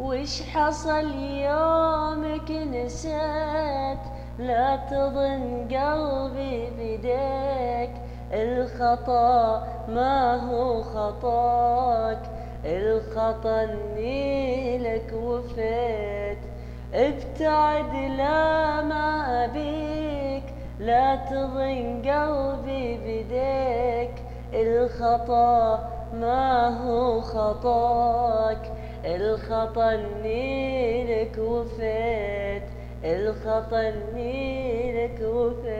وش حصل يومك نسيت؟ لا تظن قلبي بديك. الخطأ ما هو خطاك. الخطأ اني لك وفيت. ابتعد لا ما أبيك. لا تظن قلبي بديك. الخطأ ما هو خطاك؟ الخطأ اني لك وفيت الخطأ اني لك وفيت